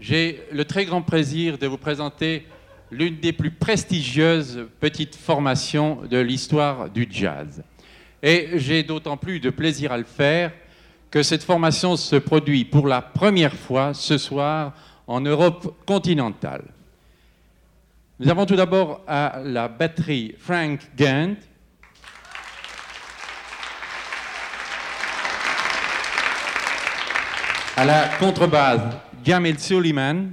j'ai le très grand plaisir de vous présenter l'une des plus prestigieuses petites formations de l'histoire du jazz. Et j'ai d'autant plus de plaisir à le faire que cette formation se produit pour la première fois ce soir en Europe continentale. Nous avons tout d'abord à la batterie Frank Gant, à la contrebasse Jamil Suleiman,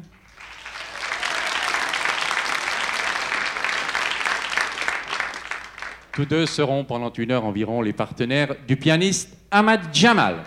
Tous deux seront pendant une heure environ les partenaires du pianiste Ahmad Jamal.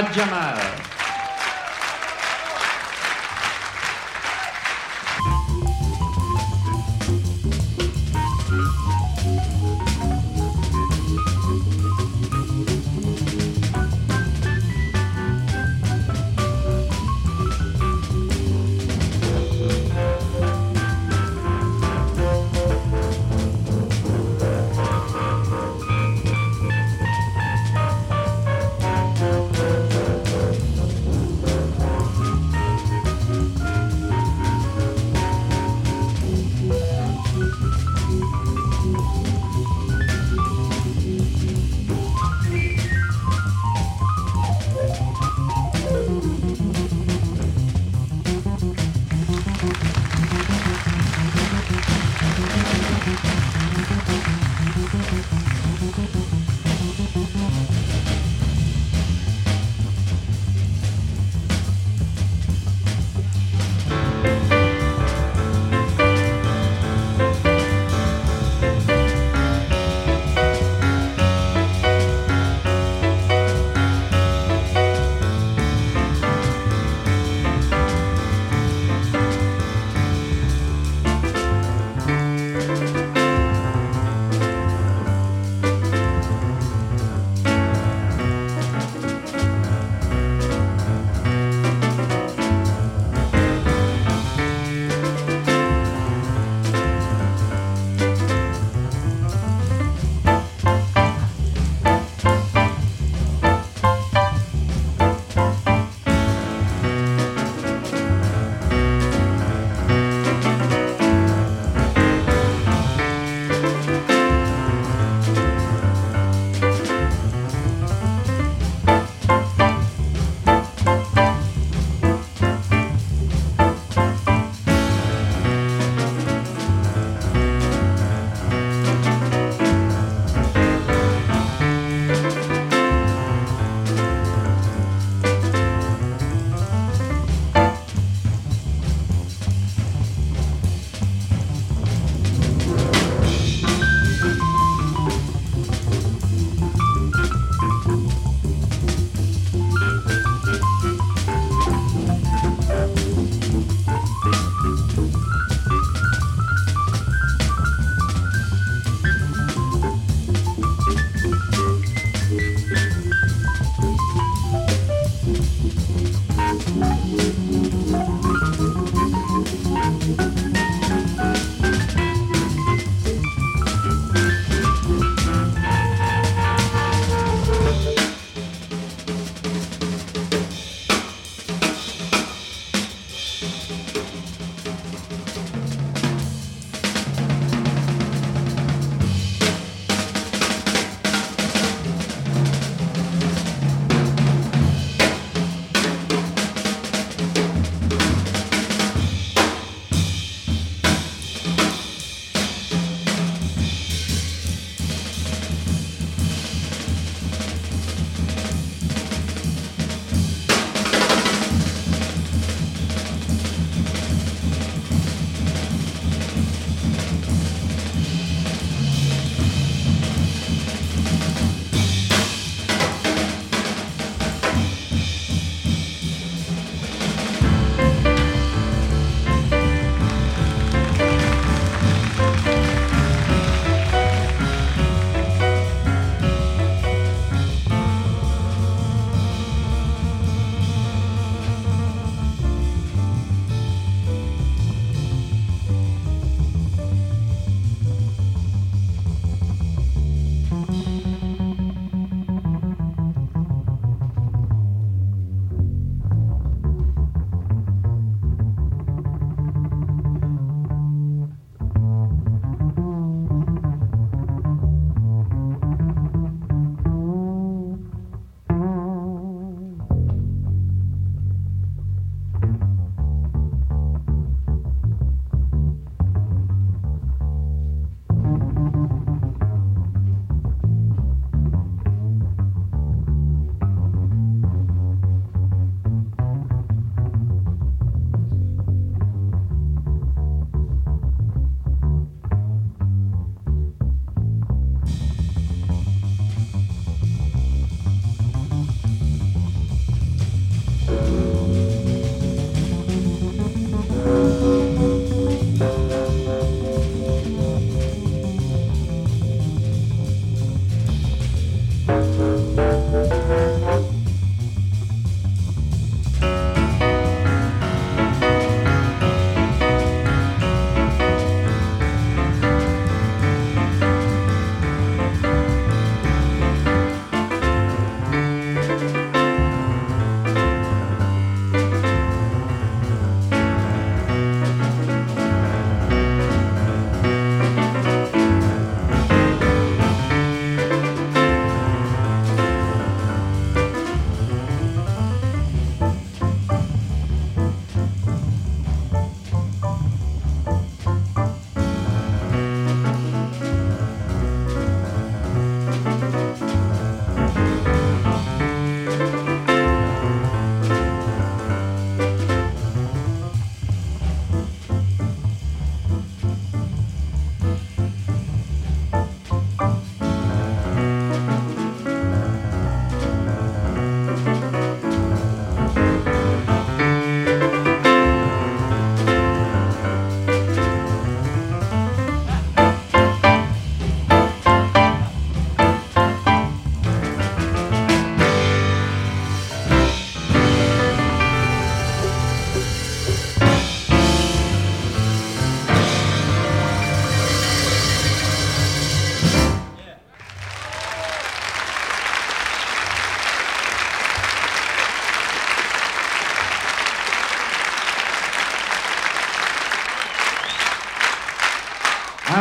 Ahmad.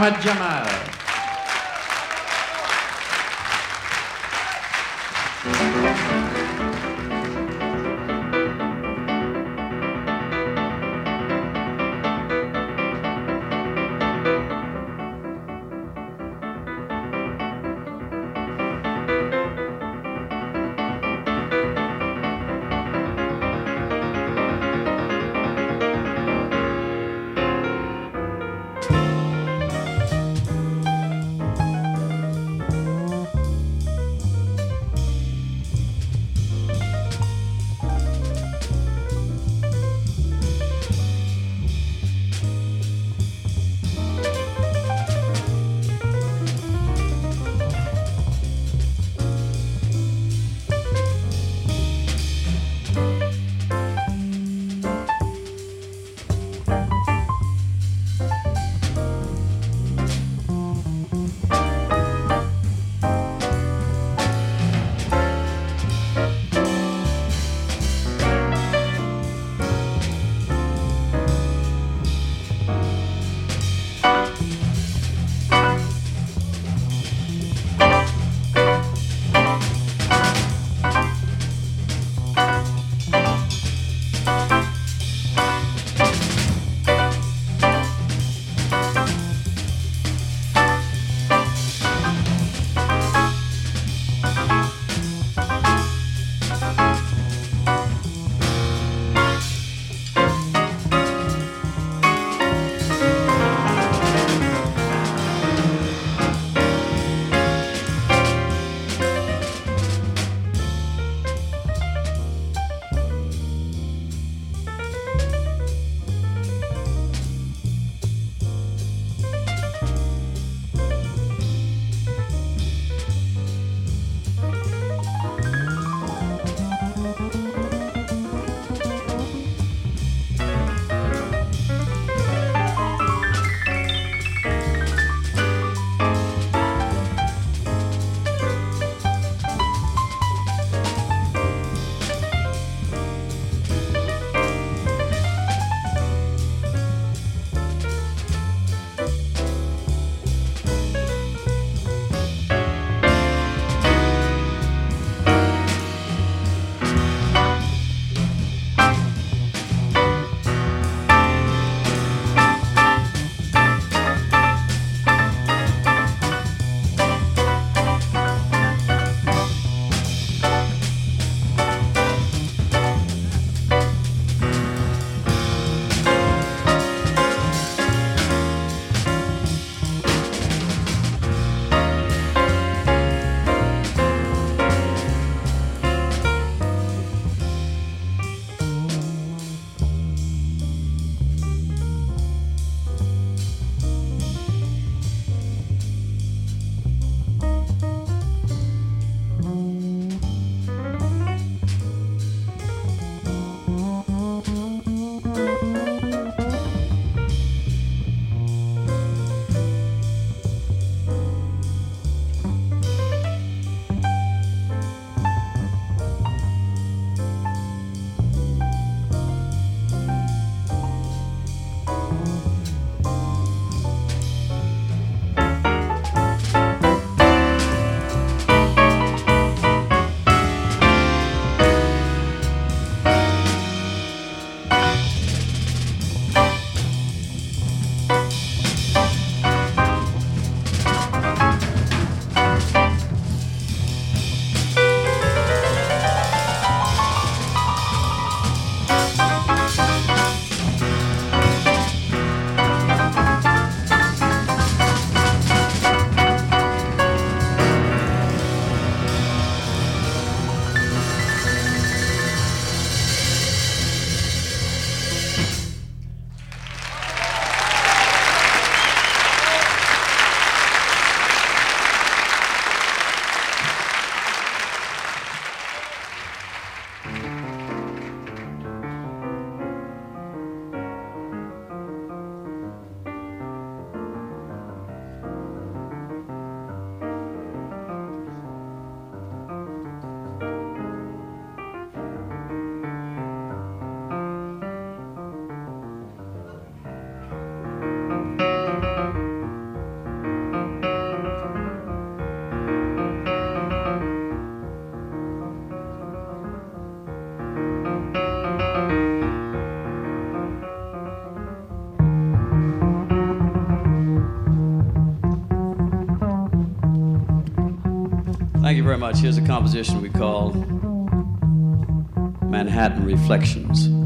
Mohamed Jamal. Very much. Here's a composition we call Manhattan Reflections.